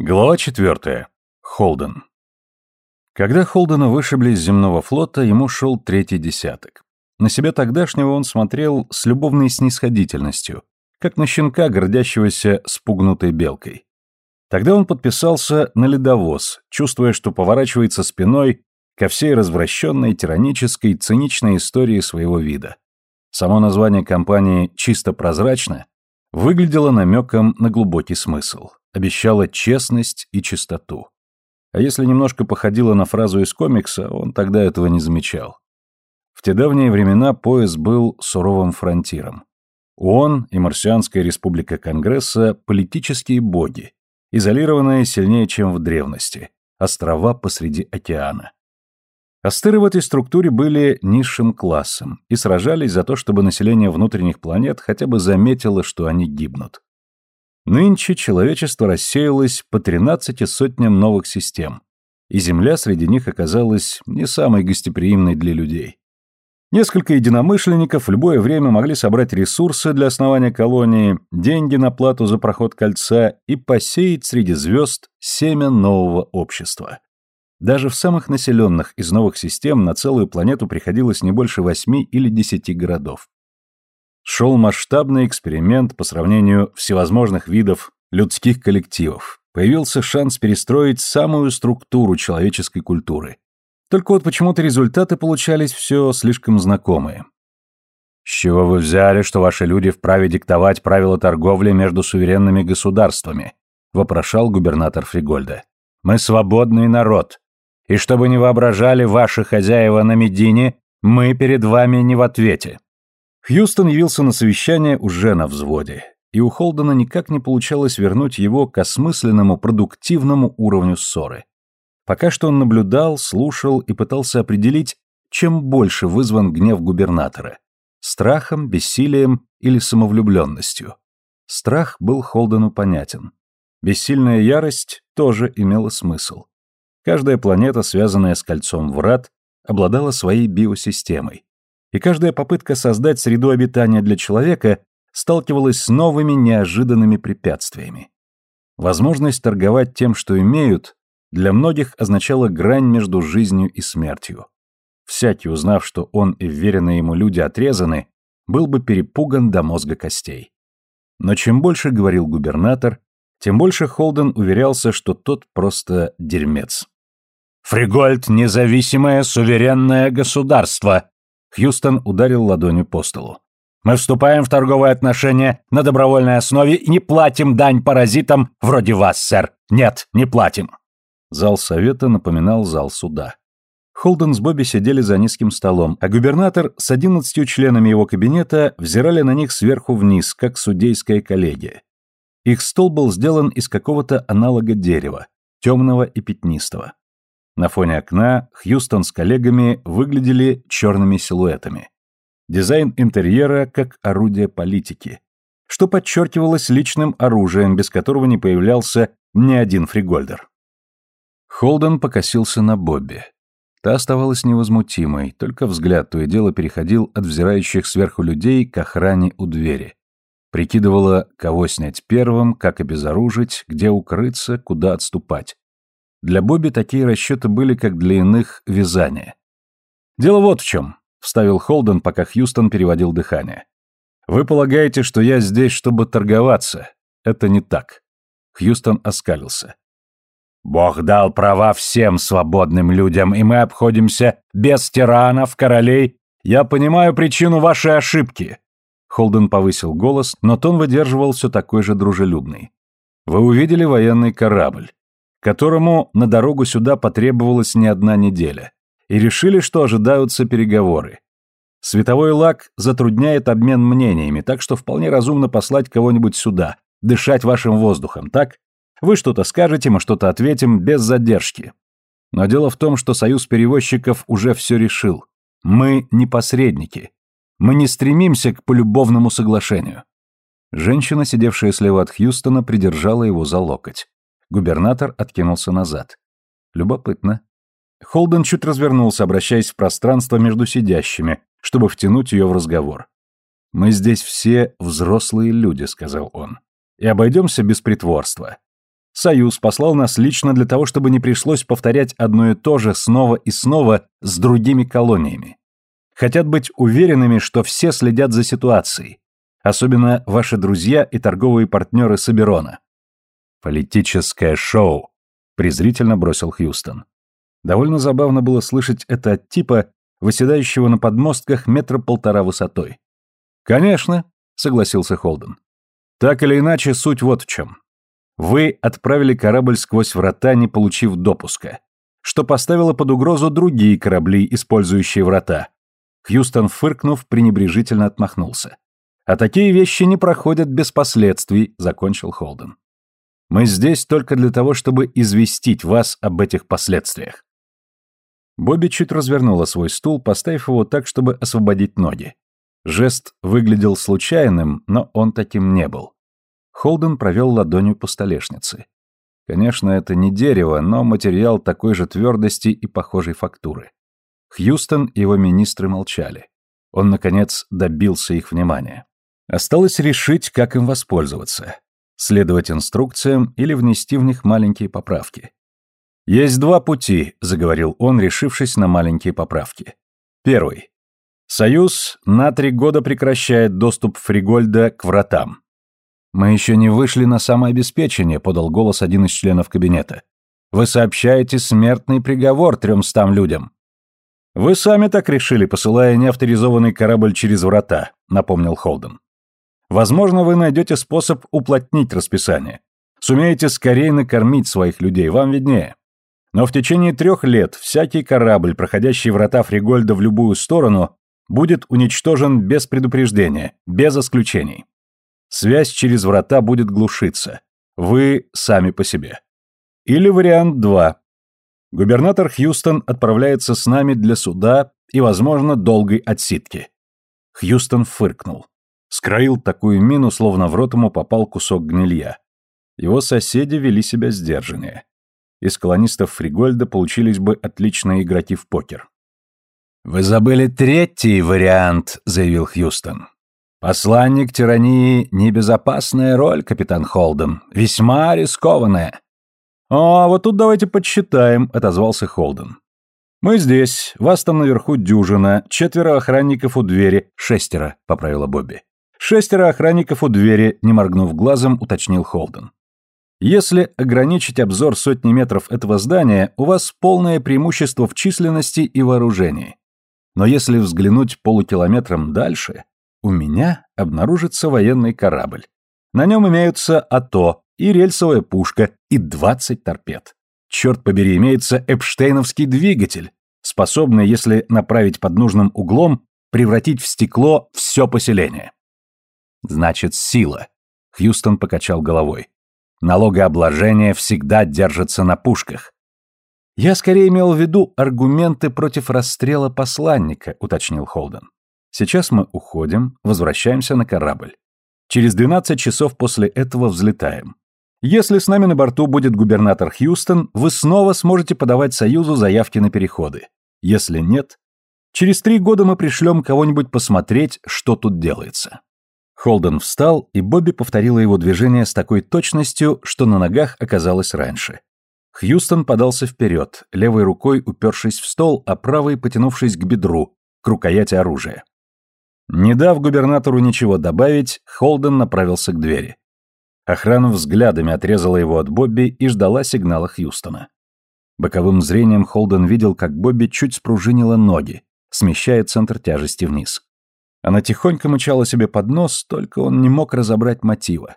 Глава четвертая. Холден. Когда Холдена вышибли из земного флота, ему шел третий десяток. На себя тогдашнего он смотрел с любовной снисходительностью, как на щенка, гордящегося спугнутой белкой. Тогда он подписался на ледовоз, чувствуя, что поворачивается спиной ко всей развращенной, тиранической, циничной истории своего вида. Само название компании «Чисто прозрачно» выглядело намеком на глубокий смысл обещала честность и чистоту. А если немножко походила на фразу из комикса, он тогда этого не замечал. В те давние времена пояс был суровым фронтиром. ООН и Марсианская республика Конгресса – политические боги, изолированные сильнее, чем в древности, острова посреди океана. Астыры в этой структуре были низшим классом и сражались за то, чтобы население внутренних планет хотя бы заметило, что они гибнут. Нынче человечество рассеялось по тринадцати сотням новых систем, и Земля среди них оказалась не самой гостеприимной для людей. Несколько единомышленников в любое время могли собрать ресурсы для основания колонии, деньги на плату за проход кольца и посеять среди звезд семя нового общества. Даже в самых населенных из новых систем на целую планету приходилось не больше восьми или десяти городов шел масштабный эксперимент по сравнению всевозможных видов людских коллективов. Появился шанс перестроить самую структуру человеческой культуры. Только вот почему-то результаты получались все слишком знакомые. С чего вы взяли, что ваши люди вправе диктовать правила торговли между суверенными государствами? вопрошал губернатор Фригольда. Мы свободный народ. И чтобы не воображали ваши хозяева на Медине, мы перед вами не в ответе. Хьюстон явился на совещание уже на взводе, и у Холдена никак не получалось вернуть его к осмысленному, продуктивному уровню ссоры. Пока что он наблюдал, слушал и пытался определить, чем больше вызван гнев губернатора – страхом, бессилием или самовлюбленностью. Страх был Холдену понятен. Бессильная ярость тоже имела смысл. Каждая планета, связанная с кольцом врат, обладала своей биосистемой и каждая попытка создать среду обитания для человека сталкивалась с новыми неожиданными препятствиями. Возможность торговать тем, что имеют, для многих означала грань между жизнью и смертью. Всякий, узнав, что он и вверенные ему люди отрезаны, был бы перепуган до мозга костей. Но чем больше говорил губернатор, тем больше Холден уверялся, что тот просто дерьмец. «Фригольд — независимое суверенное государство», Хьюстон ударил ладонью по столу. «Мы вступаем в торговые отношения на добровольной основе и не платим дань паразитам вроде вас, сэр. Нет, не платим». Зал совета напоминал зал суда. Холден с Бобби сидели за низким столом, а губернатор с одиннадцатью членами его кабинета взирали на них сверху вниз, как судейская коллегия. Их стол был сделан из какого-то аналога дерева, темного и пятнистого. На фоне окна Хьюстон с коллегами выглядели черными силуэтами. Дизайн интерьера как орудие политики, что подчеркивалось личным оружием, без которого не появлялся ни один фригольдер. Холден покосился на Бобби. Та оставалась невозмутимой, только взгляд то и дело переходил от взирающих сверху людей к охране у двери. Прикидывала, кого снять первым, как обезоружить, где укрыться, куда отступать. Для Бобби такие расчеты были, как для иных, вязания. «Дело вот в чем», — вставил Холден, пока Хьюстон переводил дыхание. «Вы полагаете, что я здесь, чтобы торговаться? Это не так». Хьюстон оскалился. «Бог дал права всем свободным людям, и мы обходимся без тиранов, королей. Я понимаю причину вашей ошибки». Холден повысил голос, но тон выдерживал все такой же дружелюбный. «Вы увидели военный корабль которому на дорогу сюда потребовалась не одна неделя, и решили, что ожидаются переговоры. Световой лак затрудняет обмен мнениями, так что вполне разумно послать кого-нибудь сюда, дышать вашим воздухом, так? Вы что-то скажете, мы что-то ответим без задержки. Но дело в том, что союз перевозчиков уже все решил. Мы не посредники. Мы не стремимся к полюбовному соглашению. Женщина, сидевшая слева от Хьюстона, придержала его за локоть. Губернатор откинулся назад. Любопытно. Холден чуть развернулся, обращаясь в пространство между сидящими, чтобы втянуть ее в разговор. «Мы здесь все взрослые люди», — сказал он. «И обойдемся без притворства. Союз послал нас лично для того, чтобы не пришлось повторять одно и то же снова и снова с другими колониями. Хотят быть уверенными, что все следят за ситуацией, особенно ваши друзья и торговые партнеры Соберона. Политическое шоу, презрительно бросил Хьюстон. Довольно забавно было слышать это от типа, выседающего на подмостках метра полтора высотой. Конечно, согласился Холден. Так или иначе, суть вот в чем. Вы отправили корабль сквозь врата, не получив допуска, что поставило под угрозу другие корабли, использующие врата. Хьюстон, фыркнув, пренебрежительно отмахнулся. А такие вещи не проходят без последствий, закончил Холден. Мы здесь только для того, чтобы известить вас об этих последствиях. Бобби чуть развернула свой стул, поставив его так, чтобы освободить ноги. Жест выглядел случайным, но он таким не был. Холден провел ладонью по столешнице. Конечно, это не дерево, но материал такой же твердости и похожей фактуры. Хьюстон и его министры молчали. Он, наконец, добился их внимания. Осталось решить, как им воспользоваться. Следовать инструкциям или внести в них маленькие поправки. «Есть два пути», — заговорил он, решившись на маленькие поправки. Первый. Союз на три года прекращает доступ Фригольда к вратам. «Мы еще не вышли на самообеспечение», — подал голос один из членов кабинета. «Вы сообщаете смертный приговор тремстам людям». «Вы сами так решили, посылая неавторизованный корабль через врата», — напомнил Холден. «Возможно, вы найдете способ уплотнить расписание. Сумеете скорее накормить своих людей, вам виднее. Но в течение трех лет всякий корабль, проходящий врата Фригольда в любую сторону, будет уничтожен без предупреждения, без исключений. Связь через врата будет глушиться. Вы сами по себе. Или вариант 2. Губернатор Хьюстон отправляется с нами для суда и, возможно, долгой отсидки. Хьюстон фыркнул. Скроил такую мину, словно в рот ему попал кусок гнилья. Его соседи вели себя сдержаннее. Из колонистов Фригольда получились бы отличные игроки в покер. «Вы забыли третий вариант», — заявил Хьюстон. Посланник тирании — небезопасная роль, капитан Холден, весьма рискованная. «А вот тут давайте подсчитаем», — отозвался Холден. «Мы здесь, вас там наверху дюжина, четверо охранников у двери, шестеро», — поправила Бобби. «Шестеро охранников у двери», — не моргнув глазом, уточнил Холден. «Если ограничить обзор сотни метров этого здания, у вас полное преимущество в численности и вооружении. Но если взглянуть полукилометром дальше, у меня обнаружится военный корабль. На нем имеются АТО и рельсовая пушка, и 20 торпед. Черт побери, имеется Эпштейновский двигатель, способный, если направить под нужным углом, превратить в стекло все поселение. Значит, сила. Хьюстон покачал головой. Налогообложение всегда держится на пушках. Я скорее имел в виду аргументы против расстрела посланника, уточнил Холден. Сейчас мы уходим, возвращаемся на корабль. Через 12 часов после этого взлетаем. Если с нами на борту будет губернатор Хьюстон, вы снова сможете подавать Союзу заявки на переходы. Если нет, через три года мы пришлем кого-нибудь посмотреть, что тут делается». Холден встал, и Бобби повторила его движение с такой точностью, что на ногах оказалось раньше. Хьюстон подался вперед, левой рукой упершись в стол, а правой потянувшись к бедру, к рукояти оружия. Не дав губернатору ничего добавить, Холден направился к двери. Охрана взглядами отрезала его от Бобби и ждала сигнала Хьюстона. Боковым зрением Холден видел, как Бобби чуть спружинила ноги, смещая центр тяжести вниз. Она тихонько мычала себе под нос, только он не мог разобрать мотива.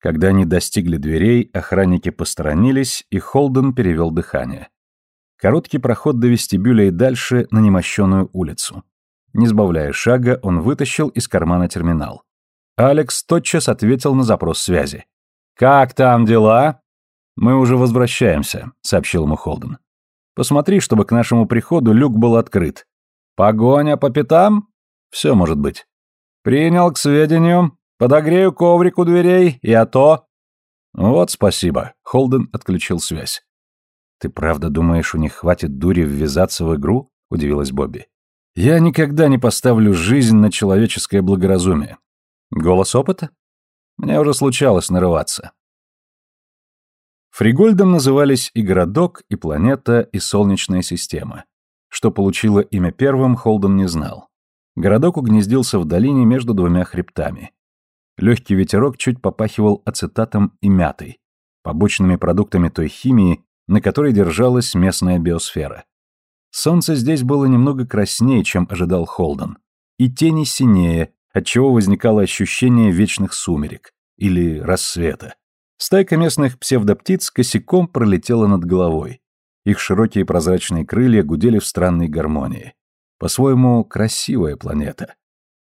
Когда они достигли дверей, охранники посторонились, и Холден перевел дыхание. Короткий проход до вестибюля и дальше на немощенную улицу. Не сбавляя шага, он вытащил из кармана терминал. Алекс тотчас ответил на запрос связи. «Как там дела?» «Мы уже возвращаемся», — сообщил ему Холден. «Посмотри, чтобы к нашему приходу люк был открыт». «Погоня по пятам?» «Все может быть». «Принял к сведению. Подогрею коврик у дверей, и а то...» «Вот спасибо», — Холден отключил связь. «Ты правда думаешь, у них хватит дури ввязаться в игру?» — удивилась Бобби. Я никогда не поставлю жизнь на человеческое благоразумие. Голос опыта? Мне уже случалось нарываться. Фригольдом назывались и городок, и планета, и солнечная система. Что получило имя первым, Холден не знал. Городок угнездился в долине между двумя хребтами. Легкий ветерок чуть попахивал ацетатом и мятой, побочными продуктами той химии, на которой держалась местная биосфера. Солнце здесь было немного краснее, чем ожидал Холден, и тени синее, отчего возникало ощущение вечных сумерек или рассвета. Стайка местных псевдоптиц косяком пролетела над головой. Их широкие прозрачные крылья гудели в странной гармонии. По-своему, красивая планета.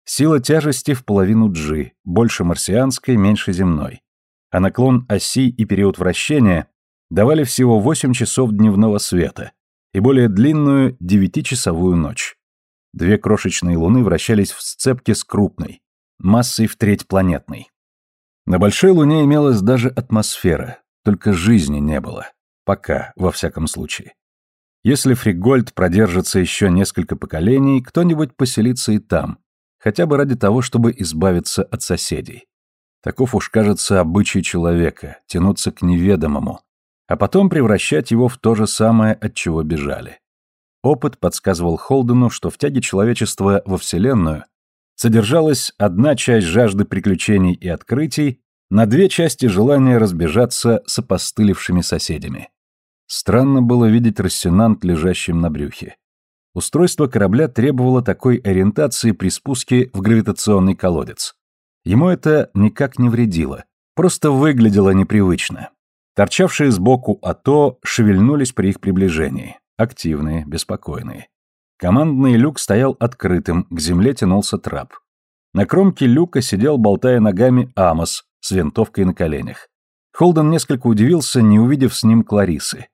Сила тяжести в половину G, больше марсианской, меньше земной. А наклон оси и период вращения давали всего 8 часов дневного света и более длинную девятичасовую ночь. Две крошечные луны вращались в сцепке с крупной, массой в треть планетной. На большой луне имелась даже атмосфера, только жизни не было. Пока, во всяком случае. Если Фригольд продержится еще несколько поколений, кто-нибудь поселится и там, хотя бы ради того, чтобы избавиться от соседей. Таков уж кажется обычай человека, тянуться к неведомому, а потом превращать его в то же самое, от чего бежали. Опыт подсказывал Холдену, что в тяге человечества во Вселенную содержалась одна часть жажды приключений и открытий на две части желания разбежаться с опостылевшими соседями. Странно было видеть рассенант, лежащим на брюхе. Устройство корабля требовало такой ориентации при спуске в гравитационный колодец. Ему это никак не вредило, просто выглядело непривычно. Торчавшие сбоку АТО шевельнулись при их приближении, активные, беспокойные. Командный люк стоял открытым, к земле тянулся трап. На кромке люка сидел, болтая ногами, Амос с винтовкой на коленях. Холден несколько удивился, не увидев с ним Кларисы.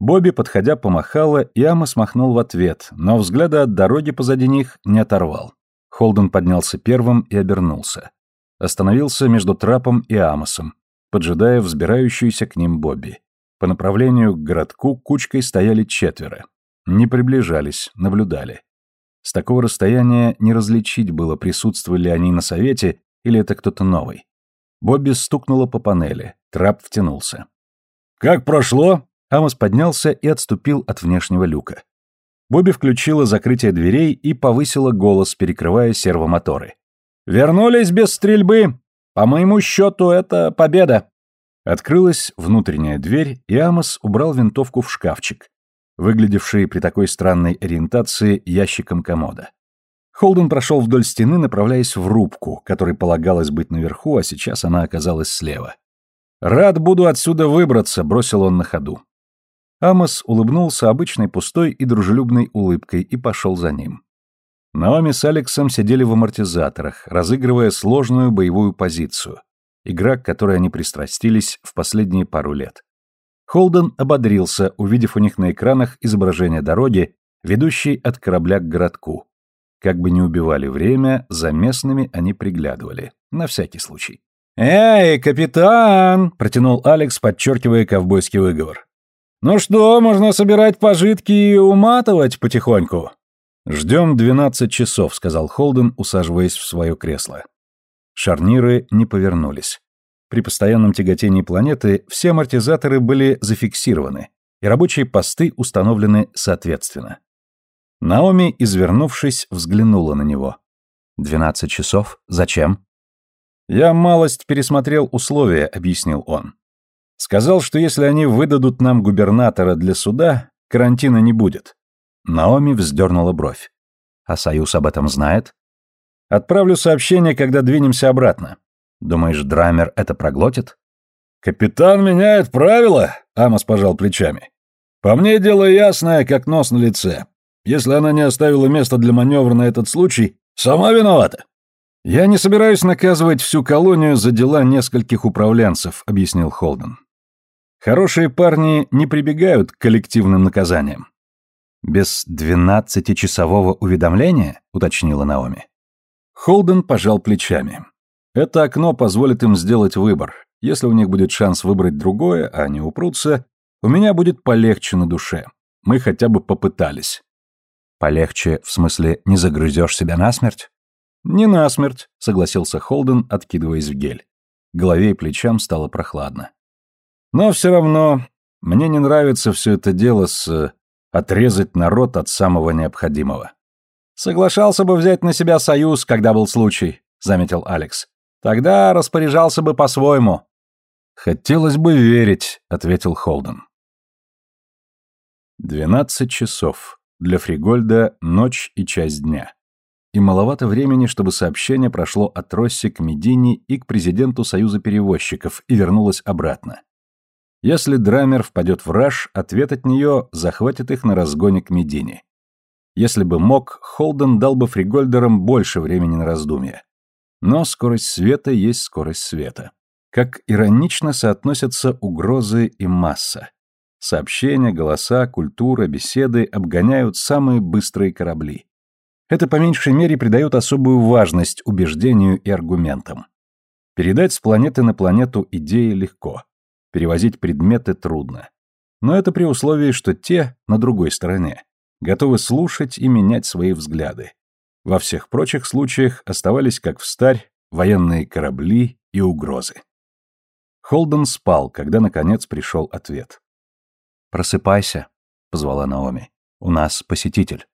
Бобби, подходя, помахала, и Амос махнул в ответ, но взгляда от дороги позади них не оторвал. Холден поднялся первым и обернулся. Остановился между трапом и Амосом, поджидая взбирающуюся к ним Бобби. По направлению к городку кучкой стояли четверо. Не приближались, наблюдали. С такого расстояния не различить было, присутствовали ли они на совете или это кто-то новый. Бобби стукнула по панели, трап втянулся. «Как прошло?» Амос поднялся и отступил от внешнего люка. Бобби включила закрытие дверей и повысила голос, перекрывая сервомоторы. «Вернулись без стрельбы! По моему счету, это победа!» Открылась внутренняя дверь, и Амос убрал винтовку в шкафчик, выглядевший при такой странной ориентации ящиком комода. Холден прошел вдоль стены, направляясь в рубку, которой полагалось быть наверху, а сейчас она оказалась слева. «Рад буду отсюда выбраться», — бросил он на ходу. Амос улыбнулся обычной пустой и дружелюбной улыбкой и пошел за ним. Наоми с Алексом сидели в амортизаторах, разыгрывая сложную боевую позицию, игра, к которой они пристрастились в последние пару лет. Холден ободрился, увидев у них на экранах изображение дороги, ведущей от корабля к городку. Как бы не убивали время, за местными они приглядывали, на всякий случай. «Эй, капитан!» — протянул Алекс, подчеркивая ковбойский выговор. «Ну что, можно собирать пожитки и уматывать потихоньку?» «Ждем двенадцать часов», — сказал Холден, усаживаясь в свое кресло. Шарниры не повернулись. При постоянном тяготении планеты все амортизаторы были зафиксированы, и рабочие посты установлены соответственно. Наоми, извернувшись, взглянула на него. «Двенадцать часов? Зачем?» «Я малость пересмотрел условия», — объяснил он. Сказал, что если они выдадут нам губернатора для суда, карантина не будет. Наоми вздернула бровь. А Союз об этом знает? Отправлю сообщение, когда двинемся обратно. Думаешь, Драмер это проглотит? Капитан меняет правила, Амос пожал плечами. По мне дело ясное, как нос на лице. Если она не оставила места для маневра на этот случай, сама виновата. Я не собираюсь наказывать всю колонию за дела нескольких управленцев, объяснил Холден. Хорошие парни не прибегают к коллективным наказаниям. Без двенадцатичасового уведомления, уточнила Наоми. Холден пожал плечами. Это окно позволит им сделать выбор. Если у них будет шанс выбрать другое, а они упрутся, у меня будет полегче на душе. Мы хотя бы попытались. Полегче, в смысле, не загрызешь себя насмерть? Не насмерть, согласился Холден, откидываясь в гель. Голове и плечам стало прохладно. Но все равно мне не нравится все это дело с э, отрезать народ от самого необходимого. Соглашался бы взять на себя союз, когда был случай, заметил Алекс. Тогда распоряжался бы по-своему. Хотелось бы верить, ответил Холден. Двенадцать часов. Для Фригольда ночь и часть дня. И маловато времени, чтобы сообщение прошло от Росси к Медине и к президенту Союза перевозчиков и вернулось обратно. Если Драмер впадет в раж, ответ от нее захватит их на разгоне к Медине. Если бы мог, Холден дал бы Фригольдерам больше времени на раздумье. Но скорость света есть скорость света. Как иронично соотносятся угрозы и масса. Сообщения, голоса, культура, беседы обгоняют самые быстрые корабли. Это по меньшей мере придает особую важность убеждению и аргументам. Передать с планеты на планету идеи легко. Перевозить предметы трудно. Но это при условии, что те, на другой стороне, готовы слушать и менять свои взгляды. Во всех прочих случаях оставались, как в старь, военные корабли и угрозы. Холден спал, когда, наконец, пришел ответ. «Просыпайся», — позвала Наоми. «У нас посетитель».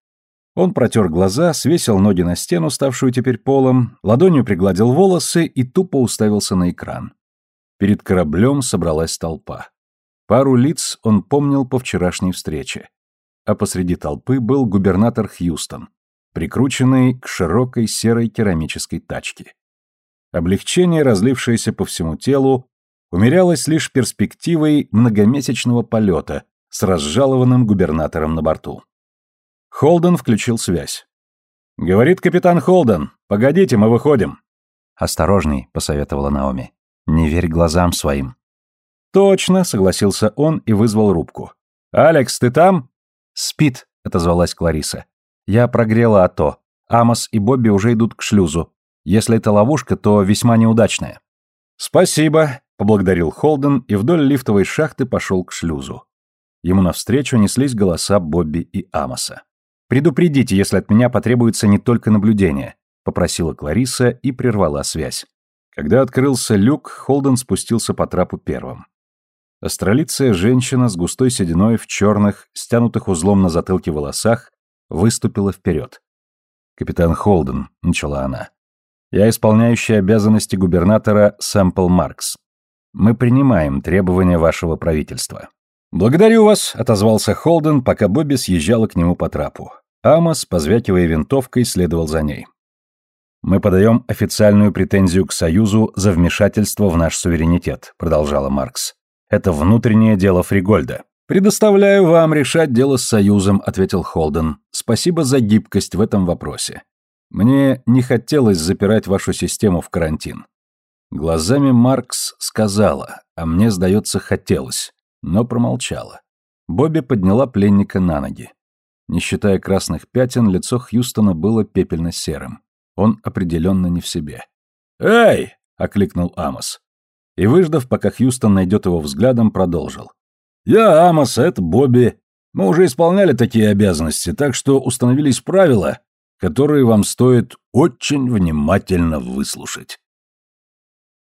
Он протер глаза, свесил ноги на стену, ставшую теперь полом, ладонью пригладил волосы и тупо уставился на экран. Перед кораблем собралась толпа. Пару лиц он помнил по вчерашней встрече. А посреди толпы был губернатор Хьюстон, прикрученный к широкой серой керамической тачке. Облегчение, разлившееся по всему телу, умерялось лишь перспективой многомесячного полета с разжалованным губернатором на борту. Холден включил связь. «Говорит капитан Холден, погодите, мы выходим». «Осторожней», — посоветовала Наоми. «Не верь глазам своим». «Точно», — согласился он и вызвал рубку. «Алекс, ты там?» «Спит», — отозвалась Клариса. «Я прогрела АТО. Амос и Бобби уже идут к шлюзу. Если это ловушка, то весьма неудачная». «Спасибо», — поблагодарил Холден и вдоль лифтовой шахты пошел к шлюзу. Ему навстречу неслись голоса Бобби и Амоса. «Предупредите, если от меня потребуется не только наблюдение», — попросила Клариса и прервала связь. Когда открылся люк, Холден спустился по трапу первым. Астролицая женщина с густой сединой в черных, стянутых узлом на затылке волосах, выступила вперед. «Капитан Холден», — начала она, — «я исполняющая обязанности губернатора Сэмпл Маркс. Мы принимаем требования вашего правительства». «Благодарю вас», — отозвался Холден, пока Бобби съезжала к нему по трапу. Амос, позвякивая винтовкой, следовал за ней. «Мы подаем официальную претензию к Союзу за вмешательство в наш суверенитет», — продолжала Маркс. «Это внутреннее дело Фригольда». «Предоставляю вам решать дело с Союзом», — ответил Холден. «Спасибо за гибкость в этом вопросе. Мне не хотелось запирать вашу систему в карантин. Глазами Маркс сказала, а мне, сдается, хотелось, но промолчала. Бобби подняла пленника на ноги. Не считая красных пятен, лицо Хьюстона было пепельно-серым. Он определенно не в себе. «Эй!» — окликнул Амос. И, выждав, пока Хьюстон найдет его взглядом, продолжил. «Я Амос, это Бобби. Мы уже исполняли такие обязанности, так что установились правила, которые вам стоит очень внимательно выслушать».